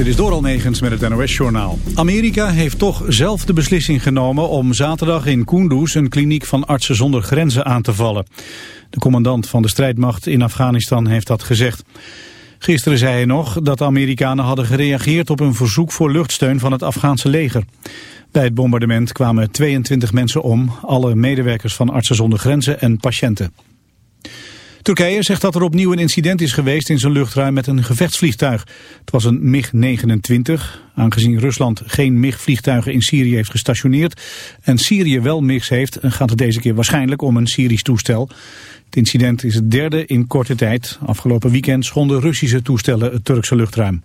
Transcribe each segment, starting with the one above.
Dit is door Almegens met het NOS-journaal. Amerika heeft toch zelf de beslissing genomen om zaterdag in Kunduz een kliniek van artsen zonder grenzen aan te vallen. De commandant van de strijdmacht in Afghanistan heeft dat gezegd. Gisteren zei hij nog dat de Amerikanen hadden gereageerd op een verzoek voor luchtsteun van het Afghaanse leger. Bij het bombardement kwamen 22 mensen om, alle medewerkers van Artsen zonder Grenzen en patiënten. Turkije zegt dat er opnieuw een incident is geweest in zijn luchtruim met een gevechtsvliegtuig. Het was een MiG-29. Aangezien Rusland geen MiG-vliegtuigen in Syrië heeft gestationeerd en Syrië wel MiGs heeft, gaat het deze keer waarschijnlijk om een Syrisch toestel. Het incident is het derde in korte tijd. Afgelopen weekend schonden Russische toestellen het Turkse luchtruim.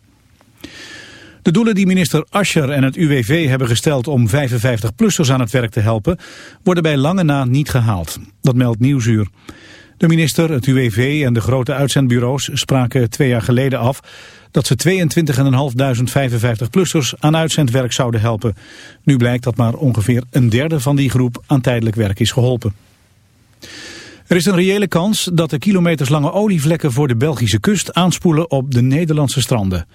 De doelen die minister Ascher en het UWV hebben gesteld om 55-plussers aan het werk te helpen, worden bij lange na niet gehaald. Dat meldt Nieuwsuur. De minister, het UWV en de grote uitzendbureaus spraken twee jaar geleden af dat ze 22.500 55-plussers aan uitzendwerk zouden helpen. Nu blijkt dat maar ongeveer een derde van die groep aan tijdelijk werk is geholpen. Er is een reële kans dat de kilometerslange olievlekken voor de Belgische kust aanspoelen op de Nederlandse stranden.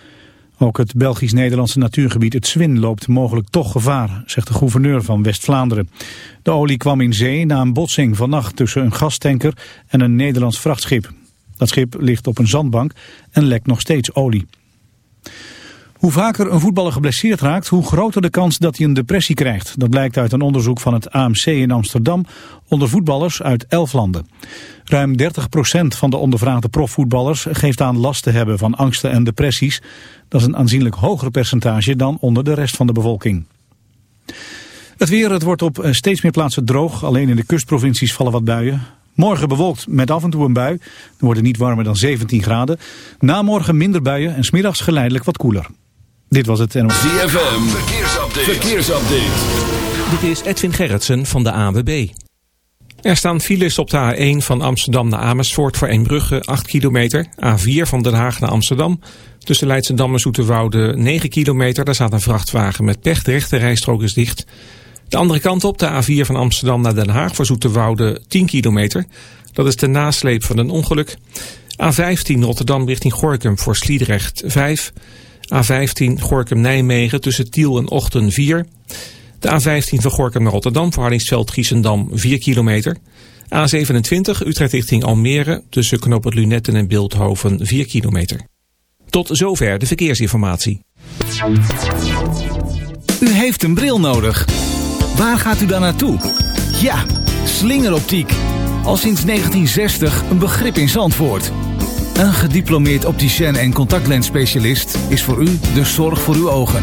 Ook het Belgisch-Nederlandse natuurgebied het Zwin loopt mogelijk toch gevaar, zegt de gouverneur van West-Vlaanderen. De olie kwam in zee na een botsing vannacht tussen een gastanker en een Nederlands vrachtschip. Dat schip ligt op een zandbank en lekt nog steeds olie. Hoe vaker een voetballer geblesseerd raakt, hoe groter de kans dat hij een depressie krijgt. Dat blijkt uit een onderzoek van het AMC in Amsterdam onder voetballers uit elf landen. Ruim 30% van de ondervraagde profvoetballers geeft aan last te hebben van angsten en depressies. Dat is een aanzienlijk hoger percentage dan onder de rest van de bevolking. Het weer, het wordt op eh, steeds meer plaatsen droog. Alleen in de kustprovincies vallen wat buien. Morgen bewolkt met af en toe een bui. Dan wordt het niet warmer dan 17 graden. Na morgen minder buien en smiddags geleidelijk wat koeler. Dit was het NOS. ZFM, verkeersupdate. verkeersupdate. Dit is Edwin Gerritsen van de AWB. Er staan files op de A1 van Amsterdam naar Amersfoort voor Eembrugge 8 kilometer. A4 van Den Haag naar Amsterdam. Tussen Leidschendam en Zoeterwoude 9 kilometer. Daar staat een vrachtwagen met pech. De rechte is dicht. De andere kant op, de A4 van Amsterdam naar Den Haag voor Zoeterwoude 10 kilometer. Dat is de nasleep van een ongeluk. A15 Rotterdam richting Gorkum voor Sliedrecht 5. A15 Gorkum-Nijmegen tussen Tiel en Ochten 4. De A15 van Gorkum naar Rotterdam voor Hardingsveld-Giessendam 4 kilometer. A27 Utrecht richting Almere tussen Knoopert Lunetten en Beeldhoven 4 kilometer. Tot zover de verkeersinformatie. U heeft een bril nodig. Waar gaat u dan naartoe? Ja, slingeroptiek. Al sinds 1960 een begrip in Zandvoort. Een gediplomeerd opticien en contactlensspecialist is voor u de zorg voor uw ogen.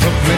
took me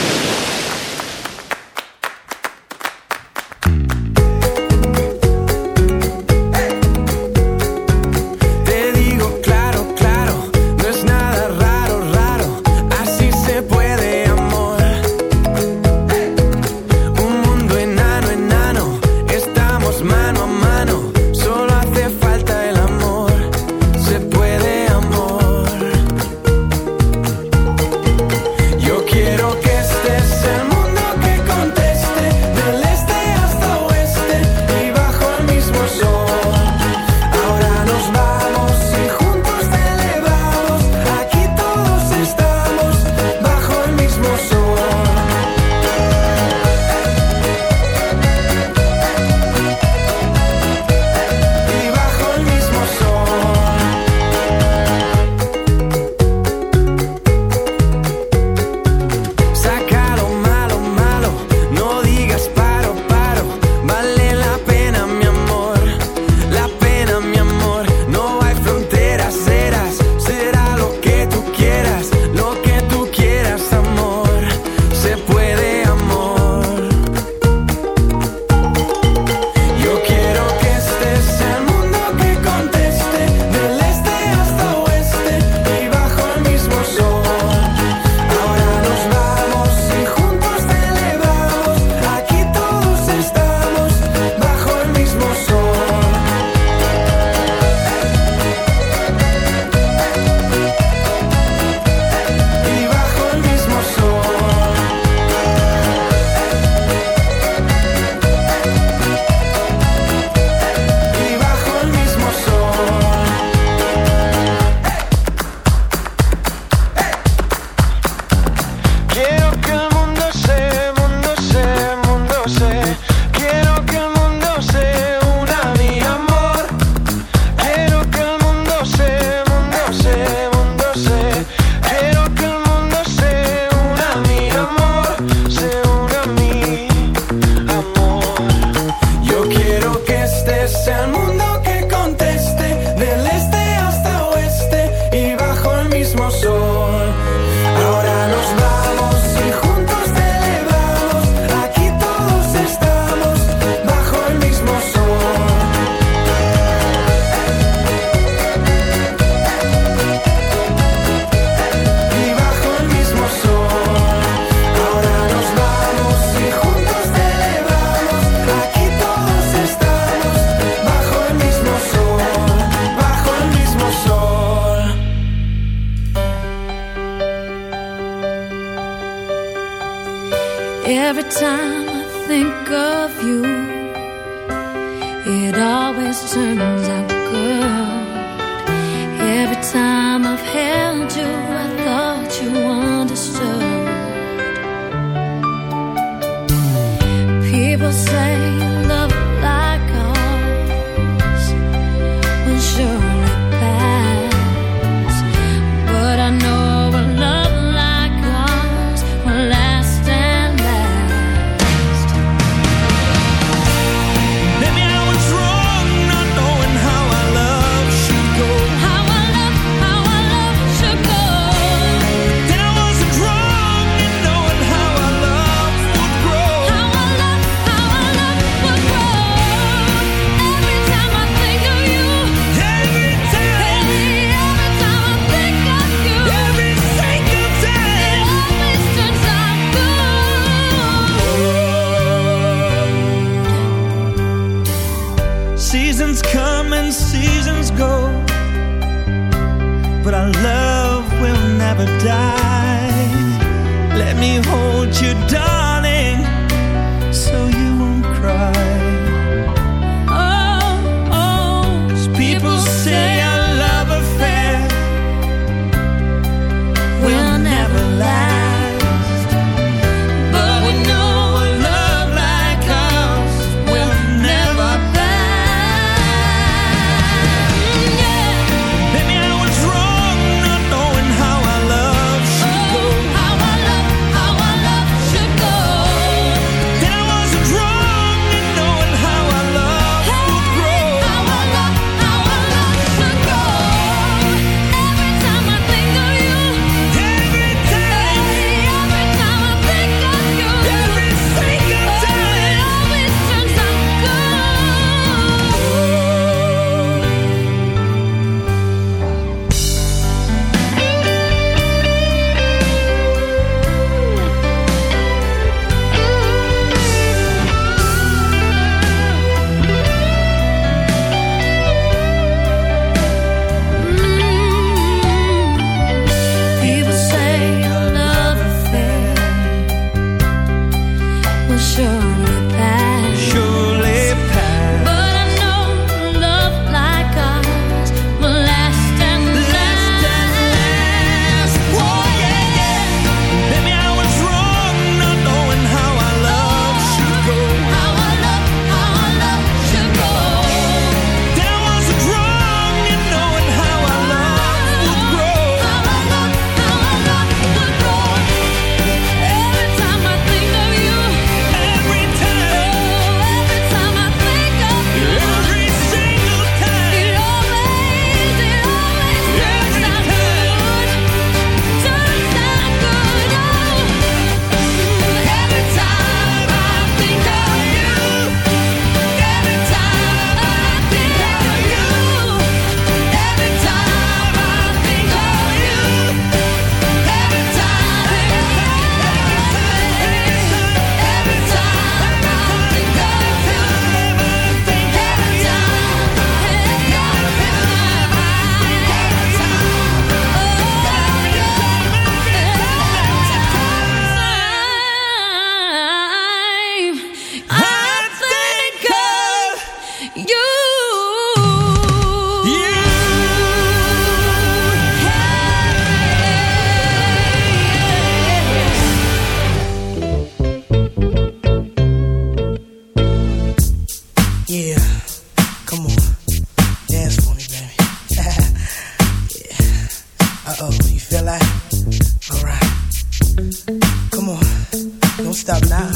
stop now.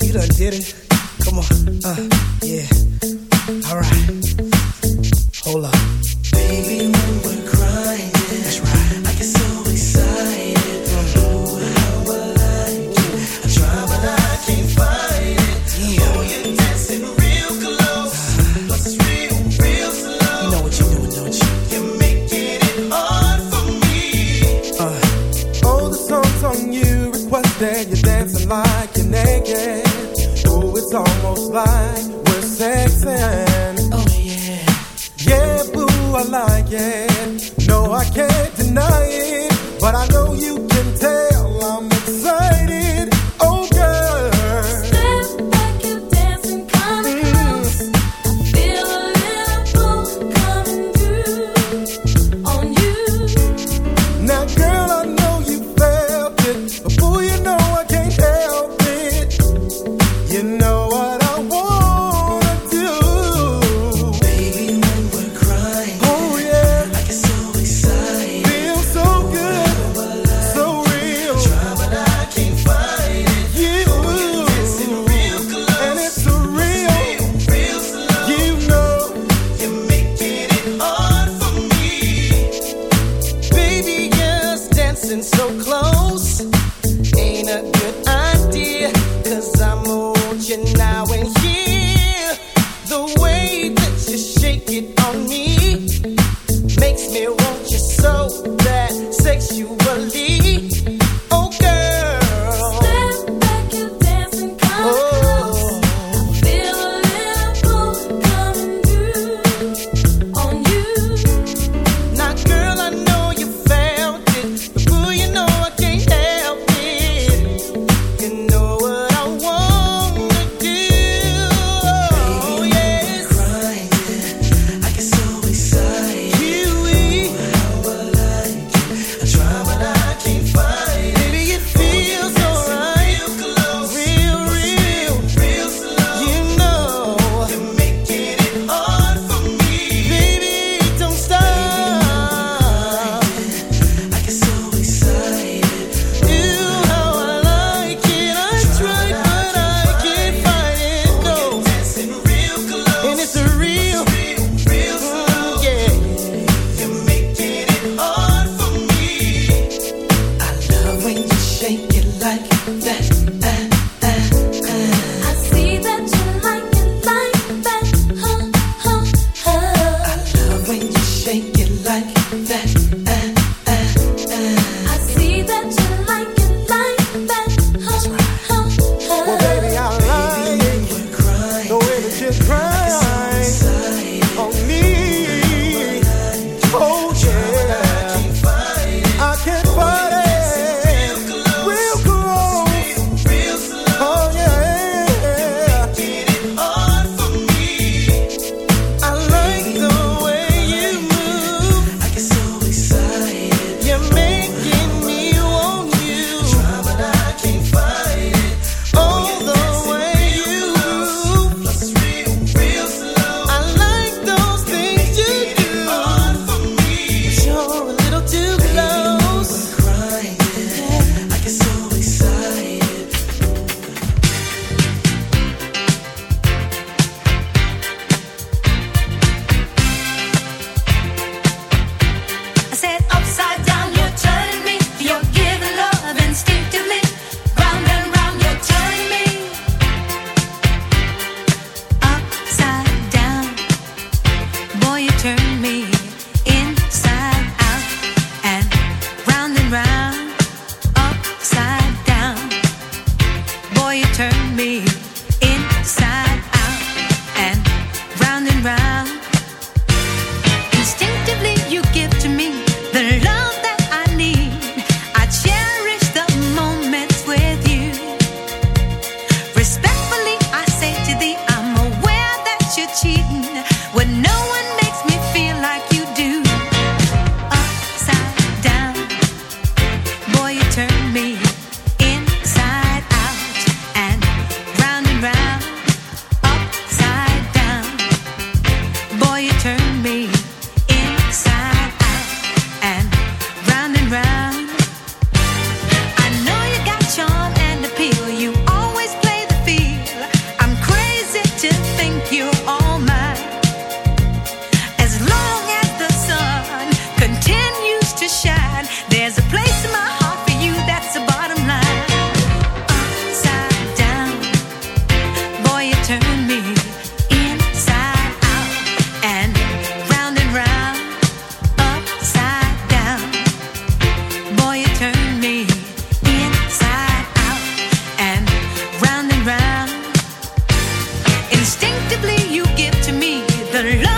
You done did it. Come on, uh, yeah. the love.